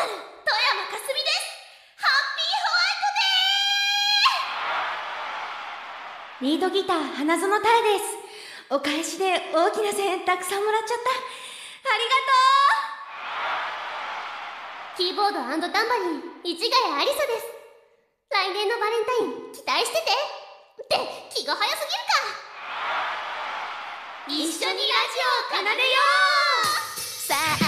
タル富山かすみです。ハッピーホワイトデー。リードギター花園太です。お返しで大きな声援たくさんもらっちゃった。ありがとう。キーボードタンバリン市ヶ谷ありさです。来年のバレンタイン期待してて。って気が早すぎるか。一緒にラジオを奏でよう。さあ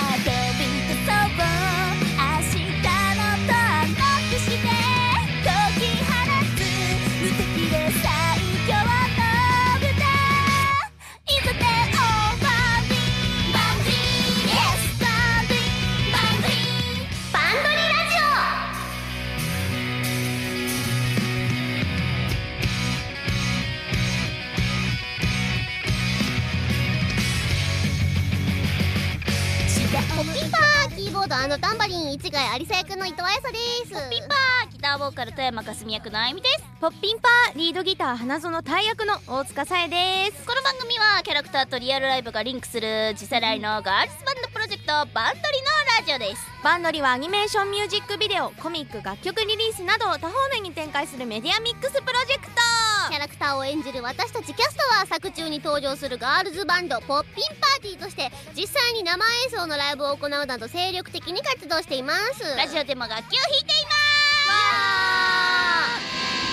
キーボードタンバリン市ヶ谷ありさ役の伊藤彩紗です。ポッピンパギターボーカル富山かすみ役のあゆみです。ポッピンパーリードギター花園太役の大塚さえです。この番組はキャラクターとリアルライブがリンクする次世代のガールズバンドバンドリのラジオです。バンドリはアニメーションミュージックビデオコミック楽曲リリースなど多方面に展開するメディアミックスプロジェクト。キャラクターを演じる私たちキャストは作中に登場するガールズバンドポッピンパーティーとして実際に生演奏のライブを行うなど精力的に活動しています。ラジオでも楽器を弾いています。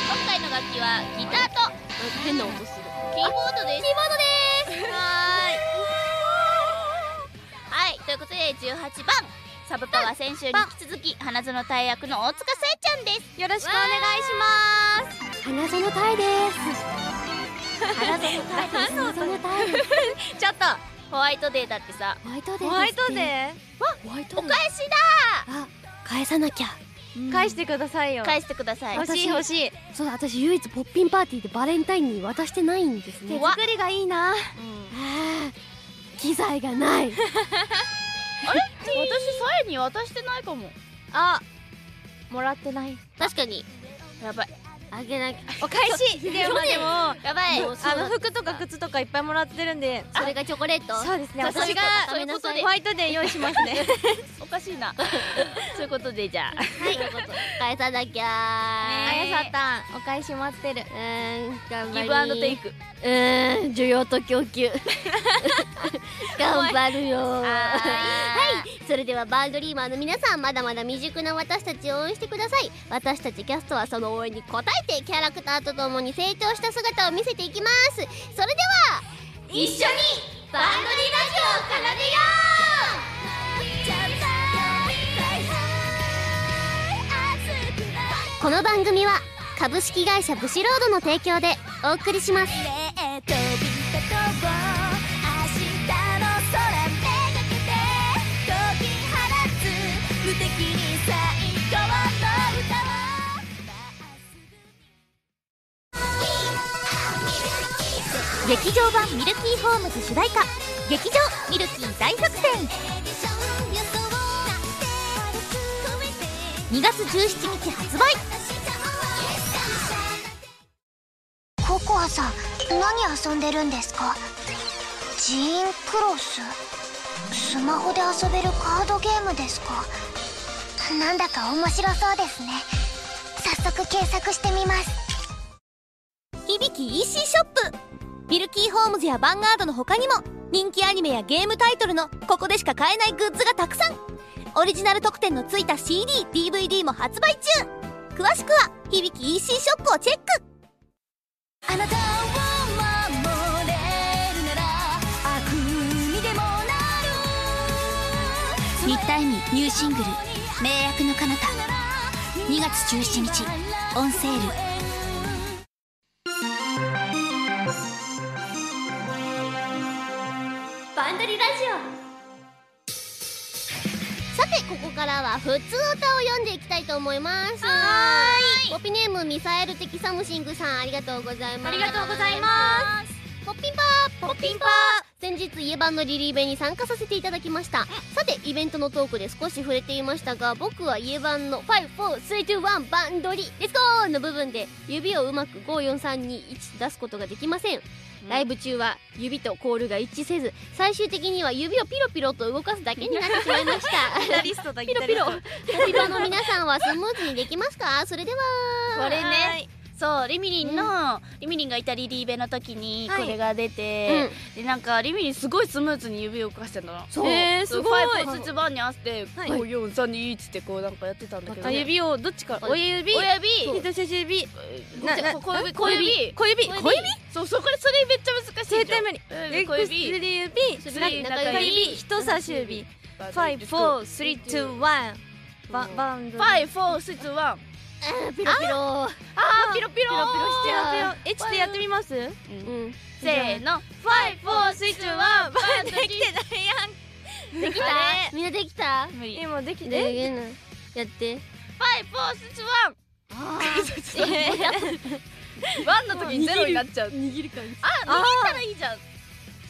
今回の楽器はギターと音する。キーボードです。キーボードですということで18番。サブパワー先週に引き続き花園大役の大塚さえちゃんです。よろしくお願いします。花園太です。花園大花園太です。ちょっとホワイトデーだってさ。ホワイトデーホワイトデー？ホワイトお返しあ返さなきゃ。返してくださいよ。返してください。欲しい欲しい。そう私唯一ポッピンパーティーでバレンタインに渡してないんですね。手作りがいいな。機材がない 私さえに渡してないかも。あもらってない。確かに。やばい。あげなきゃお返し。でもでも。あやばい。もうそう。だの服とか靴とかいっぱいもらってるんでそれがチョコレートそうですね。私がホワイトデー用意しますね。おかしいな。そういうことでじゃあ。はい。返さなきゃあやさたんお返し待ってる。うーん頑張り。ギブアンドテイク。うーん需要と供給 頑張るよ。ははい。それではバンドリーマーの皆さんまだまだ未熟な私たちを応援してください。私たちキャストはその応援に応えてキャラクターとともに成長した姿を見せていきます。それでは一緒にバンドリーラジオを奏でよう。この番組は株式会社ブシロードの提供でお送りします劇場版ミルキーホームズ主題歌劇場ミルキー大作戦。2月17日発売。ココアさん何遊んでるんですか？ジーンクロス。スマホで遊べるカードゲームですか？なんだか面白そうですね。早速検索してみます。響き EC ショップミルキーホームズやヴァンガードの他にも人気アニメやゲームタイトルのここでしか買えないグッズがたくさん。オリジナル特典のついた CDDVD も発売中。詳しくは響き EC ショップをチェック。あなたを守れるなら悪にでもなる。新田恵美ニューシングル「名役の彼方2月17日 on sale バンドリラジオ。さてここからは普通歌を読んでいきたいと思います。はーい。ポピネームミサエル的サムシングさんありがとうございます。ありがとうございます。ポッピンパーポッピンパー。先日イエバンのリリイベに参加させていただきました。さてイベントのトークで少し触れていましたが僕はイエバンの54321バンドリ。レッツゴーの部分で指をうまく5432出すことができませんライブ中は指とコールが一致せず最終的には指をピロピロと動かすだけになってしまいました。ピロ。ピロピロの皆さんはスムーズにできますか？それでは。これねそうリミリンの、リミリンがいたリリーベの時にはい。これが出て、でなんかリミリンすごいスムーズに指を動かしてたの。そう。えー、すごい five three two one に合わせてはい。5432ってこうなんかやってたんだけど、あ指をどっちか。ら親指。親指。人差し指。小指。小指。小指。小指。そうそこでそれめっちゃ難しいじゃん小指。薬指。薬中中指。人差し指。 five four three two one ババンド。 five four three two one あーピロピロ。あーピロピロ。ピロピロしちゃう。ょっとやってみます？うん。せーの。 five four three two one。バンドできてないやんできた。あみんなできた？無理。今できでてやって。 five four three two one。あ one の時にゼロになっちゃう。握る感じあ握ったらいいじゃん。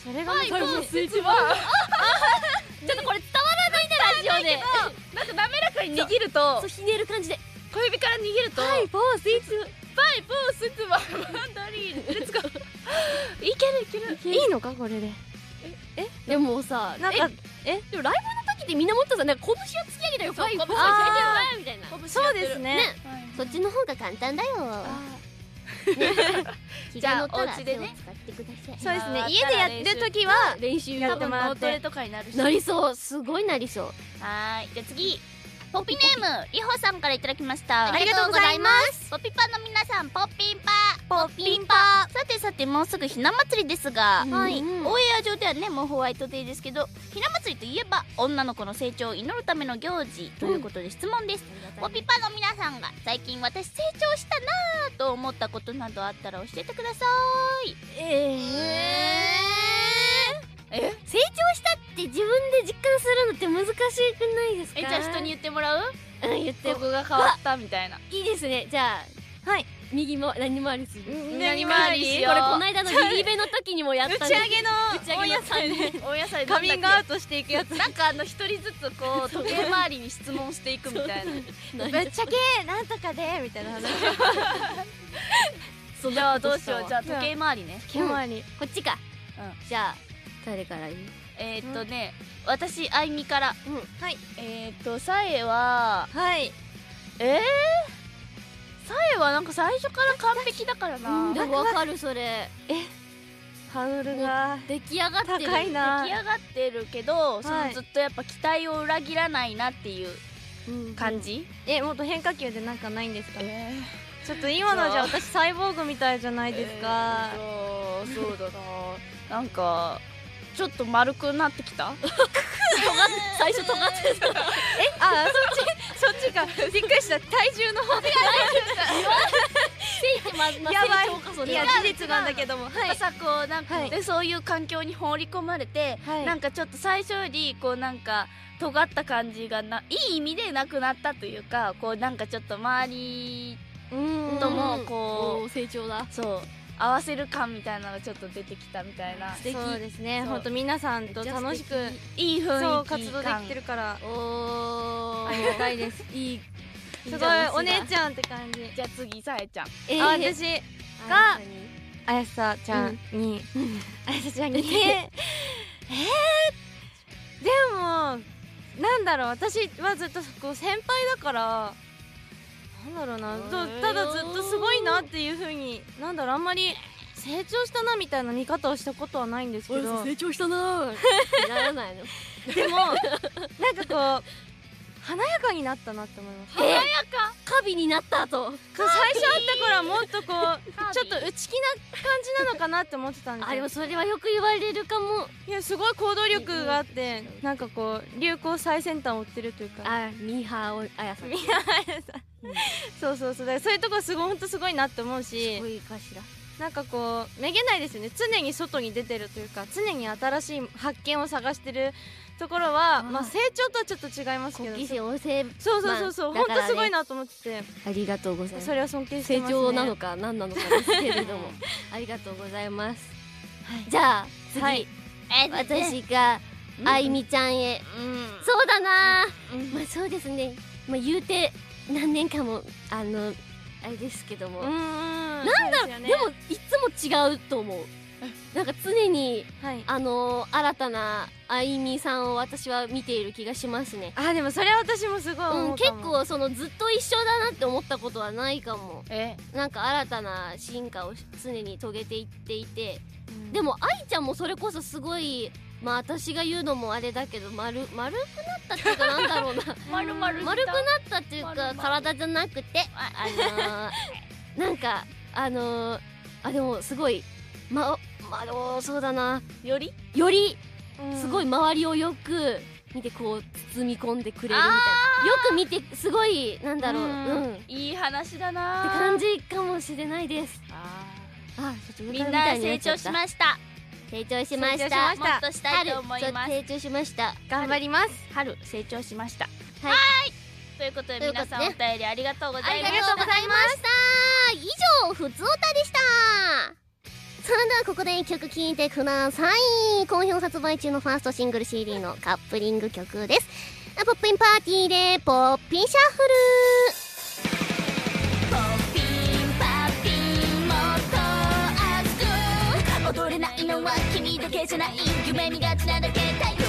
それが five four 難しい three two one。ちょっとこれ伝わらないねラジオで。なんか滑らかに握ると。そうひねる感じで小指から握るとはい four three two five four three two one バンドリー let's go いける。いける。いいのかこれで。でもさなんかえでもライブの時ってみんなもっとさなんか拳を突き上げたよそう five 拳をあー。みたいな。そうですね。ね。そっちの方が簡単だよ。気 じゃあお家でね。手を使ってください。そうですね。家でやってる時は練習やってもらって。脳トレとかになるし。なりそう。すごいなりそう。はーい。じゃあ次ポピネームりほさんからいただきました。ありがとうございます。ポピパの皆さんポッピンパ。ポッピンパ。さてさてもうすぐひな祭りですが、はい。オンエア上ではねもうホワイトデーですけどひな祭りといえば女の子の成長を祈るための行事ということで質問です、ポピパの皆さんが最近私成長したなぁと思ったことなどあったら教えてください。ええ成長したって自分で実感するのって難しくないですか？えじゃあ人に言ってもらう？うん言って。ここが変わったみたいな。いいですね。じゃあはい。右も何回りする何回りしこれこの間のリリベの時にもやった打ち上げの打ち上げのお野菜。で お野菜カミングアウトトしていくやつ。なんかあの一人ずつこう 時計回りに質問していくみたいな。ぶっちゃけなんとかでみたいな。話じゃあどうしよう。じゃあ時計回りね。気回り。こっちか。うん。じゃあ誰からいいえー、っとね私あいみから。はい。えー、っとさえははい。えー、さえはなんか最初から完璧だからな。でもわかるそれ。ハードルが出来上がってる。高いな。出来上がってるけど、そはい。のずっとやっぱ期待を裏切らないなっていううん。感じ、えもっと変化球でなんかないんですか？えちょっと今のじゃ私サイボーグみたいじゃないですか、えーそうそうだな。なんかちょっと丸くなってきた？最初尖ってたあそっちそっちか。びっくりした。体重の方がままやばい。いやは事実なんだけども。はい。さこうなんか、はい。でそういう環境に放り込まれて、はい。なんかちょっと最初よりこうなんか尖った感じがないい意味でなくなったというかこうなんかちょっと周りうん。ともおこー成長だ。う、そう合わせる感みたいなのがちょっと出てきたみたいな。素敵。そうですね。本当皆さんと楽しくいい雰囲気活動できてるから。おありがたいです。いいすごい。お姉ちゃんって感じ。じゃあ次さえちゃん。えあ私が。あやさちゃんに、あやさちゃんに。えー、でもなんだろう。私はずっとこう先輩だからなんだろうな。とただずっとすごいなっていうふうに。なんだろうあんまり成長したなみたいな見方をしたことはないんですけど。成長したな。ーならないのでもなんかこう華やかになったなって思います。え？カビになった後。最初会った頃はもっとこうちょっと内気な感じなのかなって思ってたんですよ。あでもそれはよく言われるかも。いやすごい行動力があってなんかこう流行最先端を追ってるというか。あミーハーあやさん。みん。なそうそうそう。だからそういうとこすごい本当すごいなって思うすしごいかしら。なんかこうめげないですよね。常に外に出てるというか常に新しい発見を探してるところはまあ成長とはちょっと違いますけど。そうそうそうそう、まあ本当すごいなと思ってて。ありがとうございます。それは尊敬して成ます、ね、長なのか何なのかですけれども。ありがとうございます。じゃあ次、はい。え私があいみちゃんへ。うん。そうだな。まあそうですね。まあ言うて何年かもあのあれですけども、うんうんなんだろう、ね。でもいつも違うと思うなんか常にはい。あのー新たなあいみさんを私は見ている気がしますね。あでもそれは私もすごいうん結構そのずっと一緒だなって思ったことはないかも。え？なんか新たな進化を常に遂げていっていて。うん。でも愛ちゃんもそれこそすごいまあ私が言うのもあれだけど丸丸くなったっていうかなんだろうな。まるまる丸くなったっていうか体じゃなくてあのー、なんかあのー、あでもすごいままあそうだな。より？より。うん。すごい周りをよく見てこう包み込んでくれるみたいな。よく見てすごいなんだろう。ううん。んっていい話だな。感じかもしれないです。ああみんな成長しました。成長しました。成長しました。もっとしたいと思い春ます。成長しました。頑張ります。春成長しました。はい。ということで皆さんお便りありがとうござあいますりがとうございました。以上ふつおたでしたそれではここで曲聴いてください。好評発売中のファーストシングル CD のカップリング曲です。ポッピンパーティーで。ポッピンシャッフルポッピンパッピンもっと熱く。踊れないのは君だけじゃない。夢見がちなだけだよ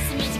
休み時間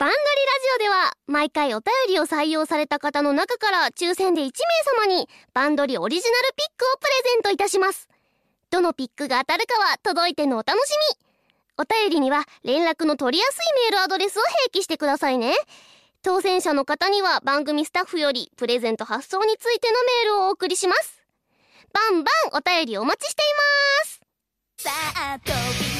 バンドリラジオでは毎回お便りを採用された方の中から抽選で1名様にバンドリオリジナルピックをプレゼントいたします。どのピックが当たるかは届いてのお楽しみ。お便りには連絡の取りやすいメールアドレスを併記してくださいね。当選者の方には番組スタッフよりプレゼント発送についてのメールをお送りします。バンバンお便りお待ちしています。さあ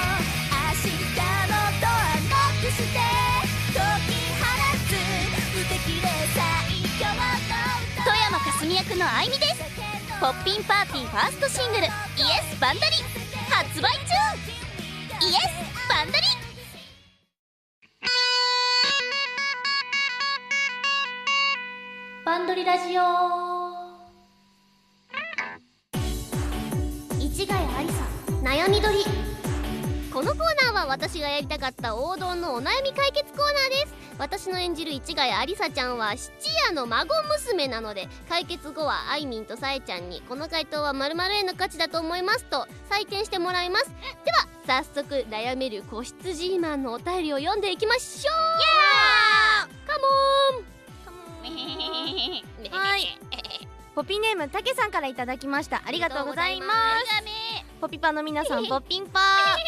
富山かすみ役のあいみです。ポッピンパーティーファーストシングル「イエスバンダリ」発売中。イエスバンダリ。バンドリラジオ。市ヶ谷ありさ。悩みどり。このコーナーは私がやりたかった王道のお悩み解決コーナーです私の演じる市ヶ谷ありさちゃんは七夜の孫娘なので解決後はあいみんとさえちゃんにこの回答は〇〇への価値だと思いますと採点してもらいます。では早速悩める子羊マンのお便りを読んでいきましょう。カモン。はいポピネームたけさんからいただきました。ありがとうございます。ポピパの皆さんポッピンパー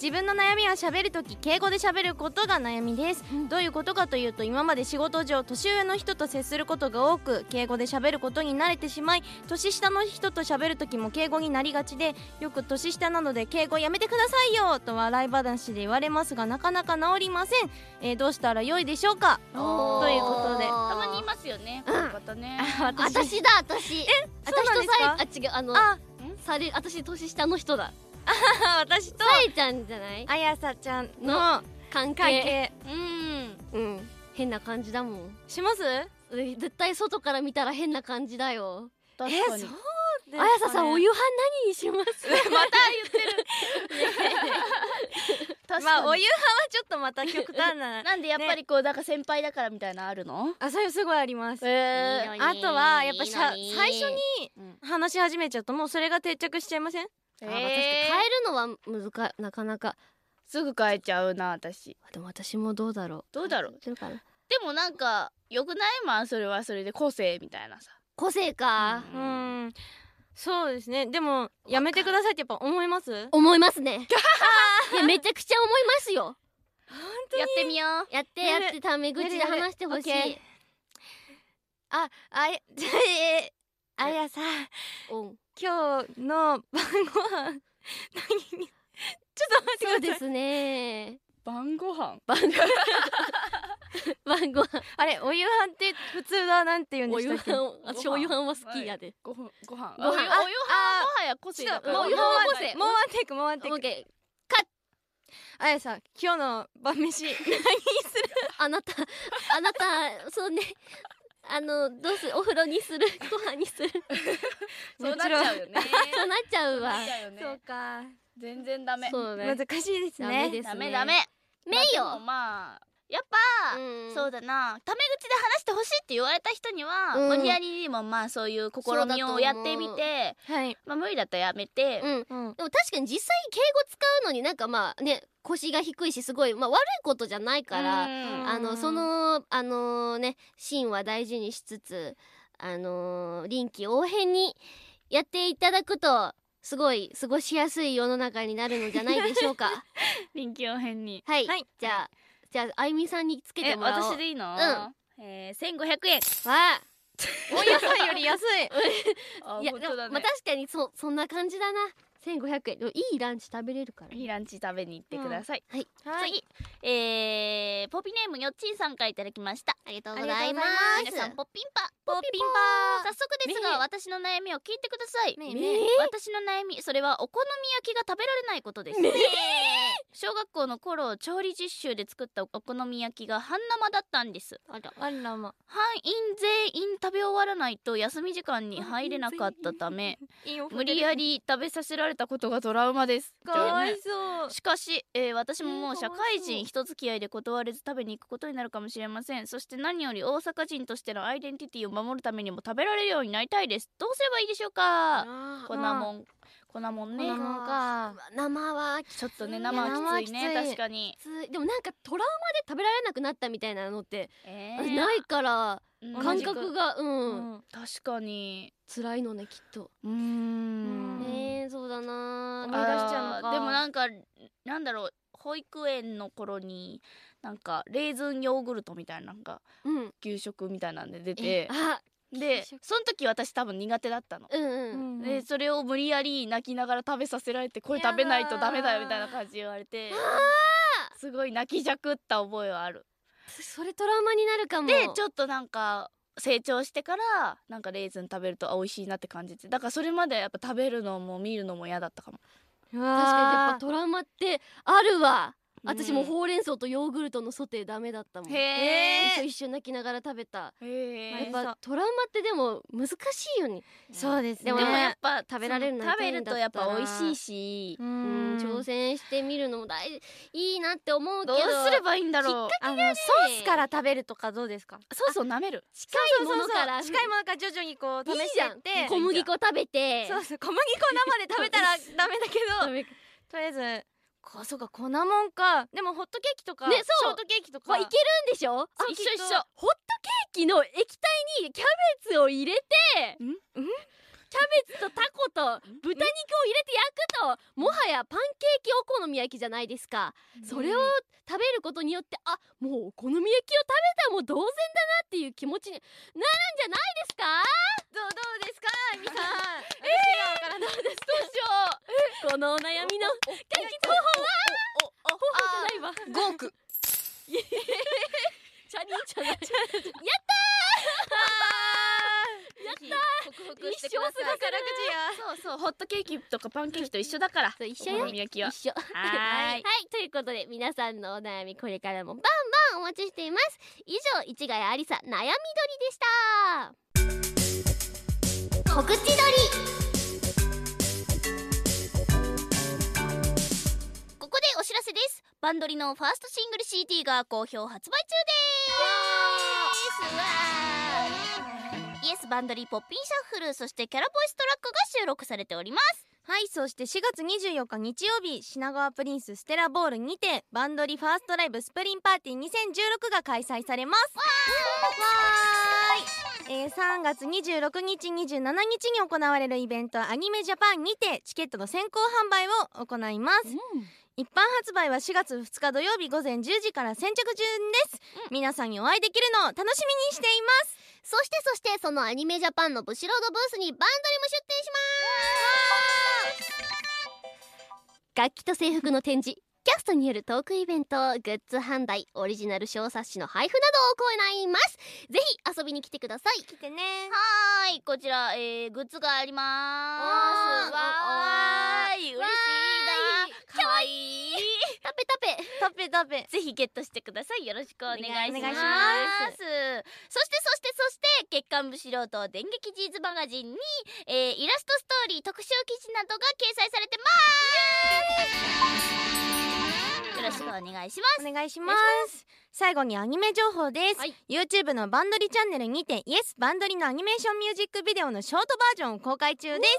自分の悩みは喋るとき敬語で喋ることが悩みです、どういうことかというと今まで仕事上年上の人と接することが多く敬語で喋ることに慣れてしまい年下の人と喋るときも敬語になりがちでよく年下なので敬語やめてくださいよと笑い話で言われますがなかなか治りません、えーどうしたら良いでしょうか？ということで。たまにいますよねこういう方ね。私。だ私。えそうなんですか？あ違うあのあされ私年下の人だ 私とさえちゃんじゃない？あやさちゃんのの関係。うん。うん。変な感じだもん。します？え絶対外から見たら変な感じだよ。確かに。えそうあやささんお湯夕飯何にします？また言ってる。まあお夕飯はちょっとまた極端ななんでやっぱりこうなんか先輩だからみたいなのあるの？あそれすごいあります。えいいのにあとはやっぱしゃ最初にうん。話し始めちゃうともうそれが定着しちゃいません？あ確かに変えるのは難かなかなかすぐ変えちゃうな私。でも私もどうだろう。どうだろう？でもなんかよくないまあそれはそれで個性みたいなさ。個性か。うーん。そうですね。でもやめてくださいってやっぱ思います？思いますね。いやめちゃくちゃ思いますよ。やってみよう。やってやってタメ口で話してほしい。ああええ あやさうん。今日の晩ご飯 何にちょっと待ってください。そうですね。晩ご飯？晩ご 晩ご飯。あれお夕飯って普通はなんて言うんでしたっけ？飯私お夕飯。は好きやで。ご飯ご飯。ご飯。お湯お湯あはもはや個性だから。もうお夕飯は個性。もうワンテイクもうワンテイクオッケー。あやさん今日の晩飯 何する？あなたあなたそうねあのどうするお風呂にする？ご飯にする？そうなっちゃうよね。そうなっちゃうわ。そうか。全然ダメ。そうね。難しいですダメねですね。ダメダメ。名誉まあやっぱ、うん。そうだな。タメ口で話してほしいって言われた人には、うん。無理やりにもまあそういう試みをやってみてはい。まあ無理だったらやめて、うん。うん。でも確かに実際敬語使うのになんかまあね腰が低いしすごい、まあ、悪いことじゃないから、うん。あのそのあのね芯は大事にしつつあの臨機応変にやっていただくとすごい過ごしやすい世の中になるのじゃないでしょうか。臨機応変に。はい、はい。じゃあじゃああゆみさんにつけえてもらおう。私でいいの、うん。えー、1500円わお野菜より安い。いやでもまあ確かにそそんな感じだな。1500円でもいいランチ食べれるからいいランチ食べに行ってください、はい。次。えー、ポピネームよっちんさんからいただきました。ありがとうございます。皆さんポッピンパ。ポッピン早速ですが私の悩みを聞いてください。ねえね私の悩みそれはお好み焼きが食べられないことです、小学校の頃調理実習で作ったお好み焼きが半生だったんです。あらあらま班員全員食べ終わらないと休み時間に入れなかったため 無理やり食べさせられたことがトラウマです。かわいそう。しかし、えー私ももうえー社会人人付き合いで断れず食べに行くことになるかもしれません。そして何より大阪人としてのアイデンティティを守るためにも食べられるようになりたいです。どうすればいいでしょうか？あ粉もん粉もんね。粉もんか。生はちょっとねい生はきついね。確かに、きつい。でもなんかトラウマで食べられなくなったみたいなのってえ私ないからうん。感覚がううんん確かに。辛いのねきっと。うーん。ねえそうだな。思い出しちゃうのでもなんかなんだろう。保育園の頃になんかレーズンヨーグルトみたいなのがうん。給食みたいなんで出えてあでその時私多分苦手だったの。うんうん。でそれを無理やり泣きながら食べさせられてこれ食べないとダメだよみたいな感じで言われてすごい泣きじゃくった覚えはある。それトラウマになるかも。でちょっとなんか成長してからなんかレーズン食べるとあ美味しいなって感じて。だからそれまでやっぱ食べるのも見るのも嫌だったかも。確確かにやっぱトラウマってあるわ。うん私もほうれん草とヨーグルトのソテーダメだったもん。へ一緒一緒泣きながら食べた。へやっえぱトラウマってでも難しいよね。そうですね。でもやっぱ食べられる食べるとやっぱ美味しいし。ううんん挑戦してみるのも大事。いいなって思うけどどうすればいいんだろう。あのソースから食べるとかどうですか？そうそう舐める。近いものから。近いものから。徐々にこう試してって。小麦粉食べて。そうそう小麦粉生で食べたら ダメだけど。とりあえずこそうか粉もんか。でもホットケーキとかねそう。ショートケーキとか。わいけるんでしょ？あ一緒一緒。ホットケーキの液体にキャベツを入れてん？ん？キャベツとタコと豚肉を入れて焼くともはやパンケーキお好み焼きじゃないですか。それを食べることによってあもうお好み焼きを食べたらもう同然だなっていう気持ちになるんじゃないですか？どうどうですか？みさん。えー、わからないどうしよう。このお悩みの解決方法は方法じゃないわ5億チャリンじゃないやった克服してください一生すが宝くじやそうそうホットケーキとかパンケーキと一緒だからそう一緒よお好み焼きは一緒はいはいということで皆さんのお悩みこれからもバンバンお待ちしています以上市ヶ谷ありさ悩みどりでした告知どり。ここでお知らせです。バンドリのファーストシングル CD が好評発売中です。 Yes バンドリポッピンシャッフルそしてキャラボイストラックが収録されております。はいそして4月24日日曜日品川プリンスステラボールにてバンドリファーストライブスプリングパーティー2016が開催されます。わーい、えー、3月26日27日に行われるイベントアニメジャパンにてチケットの先行販売を行います、一般発売は4月2日土曜日午前10時から先着順です、皆さんにお会いできるのを楽しみにしています。そしてそしてそのアニメジャパンのブシロードブースにバンドリも出店します。楽器と制服の展示キャストによるトークイベントグッズ販売オリジナル小冊子の配布などを行います。ぜひ遊びに来てください。来てね。はーいこちら、えー、グッズがあります。わわーい嬉しいなかわいい。タペタペタペタペぜひゲットしてください。よろしくお願いします。そしてそしてそして月刊ブシロード電撃ジーズマガジンに、えー、イラストストーリー特集記事などが掲載されてますよろしくお願いします。お願いします。最後にアニメ情報です、はい。YouTube のバンドリチャンネルにてイエスバンドリのアニメーションミュージックビデオのショートバージョンを公開中です。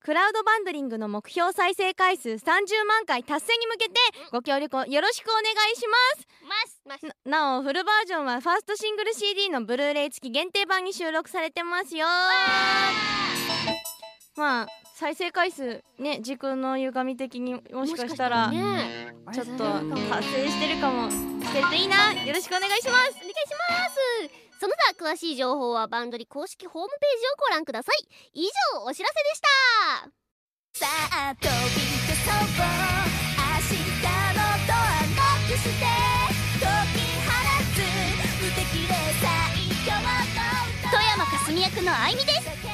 クラウドバンドリングの目標再生回数30万回達成に向けてご協力をよろしくお願いします。ます。ななおフルバージョンはファーストシングル CD のブルーレイ付き限定版に収録されてますよ。まあ再生回数ね時空の歪み的にもしかしたらね。ちょっと達成してるかもしてるとい。いなよろしくお願いします。お願いしますその他詳しい情報はバンドリ公式ホームページをご覧ください。以上お知らせでした。さあ飛び出そう明日のドアノックして。解き放つ。無敵で最強の富山かすみ役のあいみです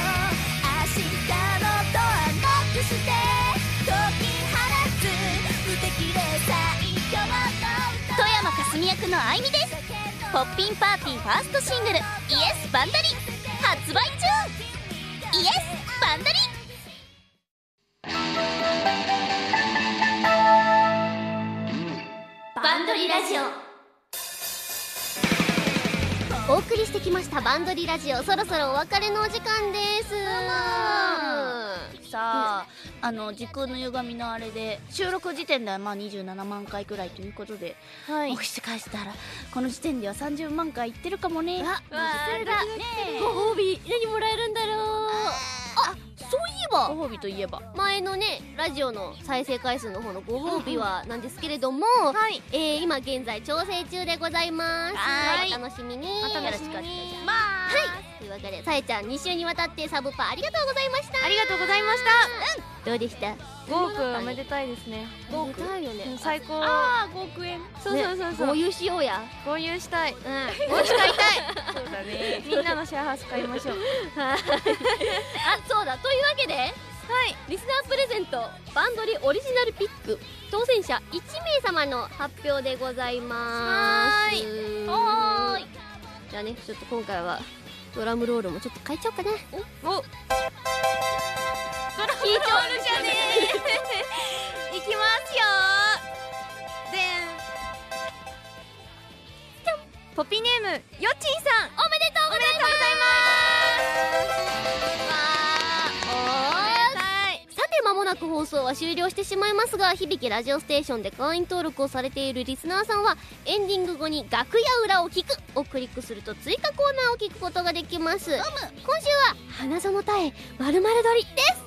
して解き放つ無敵で最強の富山かすみ役のあいみです。ポッピンパーティーファーストシングル「イエスバンダリ」発売中。イエスバンダリ。バンドリラジオ。お送りしてきましたバンドリラジオ。そろそろお別れのお時間ですさああの時空の歪みのあれで収録時点ではまあ27万回くらいということで、はい。もしかしたらこの時点では30万回いってるかもね。あわだね。ご褒美何もらえるんだろう。あそういえばご褒美といえば前のねラジオの再生回数の方のご褒美はなんですけれども、はい。えー、今現在調整中でございます。はい。お楽しみに。お楽しみに。よろしくお願いしまはい。というわけでさえちゃん2週にわたってサブパありがとうございました。ありがとうございましどうでした？た5億おめでたいですね。5億いようん最高。ああ5億円そうそうそうそう。合流しようや。合流したい。うん。お家買い。たい。そうだね。みんなのシェアハウス買いましょう。あそうだ。というわけではい。リスナープレゼントバンドリオリジナルピック当選者1名様の発表でございます。はーい。じゃあねちょっと今回はドラムロールもちょっと変えちゃおうかな。お緊張るじゃね。いきますよ。でん。ポピネームよっちんさん。おめでとうございますさて間もなく放送は終了してしまいますが響きラジオステーションで会員登録をされているリスナーさんはエンディング後に楽屋裏を聞くをクリックすると追加コーナーを聞くことができます。今週は花園たえまるまる撮りです、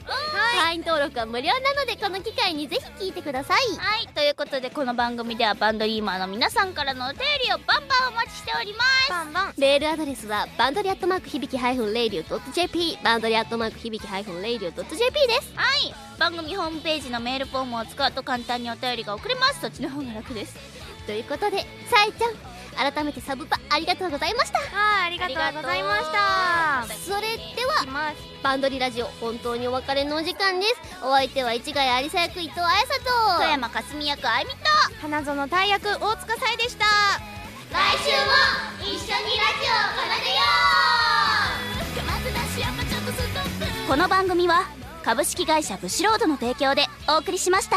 会員登録は無料なのでこの機会にぜひ聞いてください。はい。ということでこの番組ではバンドリーマーの皆さんからのお便りをバンバンお待ちしております。バンバン。メールアドレスはバンドリアットマーク響ハイフンレイディオ .jp バンドリアットマーク響ハイフンレイディオ .jp です。はい番組ホームページのメールフォームを使うと簡単にお便りが送れます。そっちの方が楽です。ということでさえちゃん改めてサブパありがとうございました。はいありがとうございました。それではバンドリラジオ本当にお別れのお時間です。お相手は市ヶ谷有沙役伊藤彩沙と。富山かすみ役あいみと。花園大役大塚さえでした。来週も一緒にラジオを奏でよう。この番組は株式会社ブシロードの提供でお送りしました。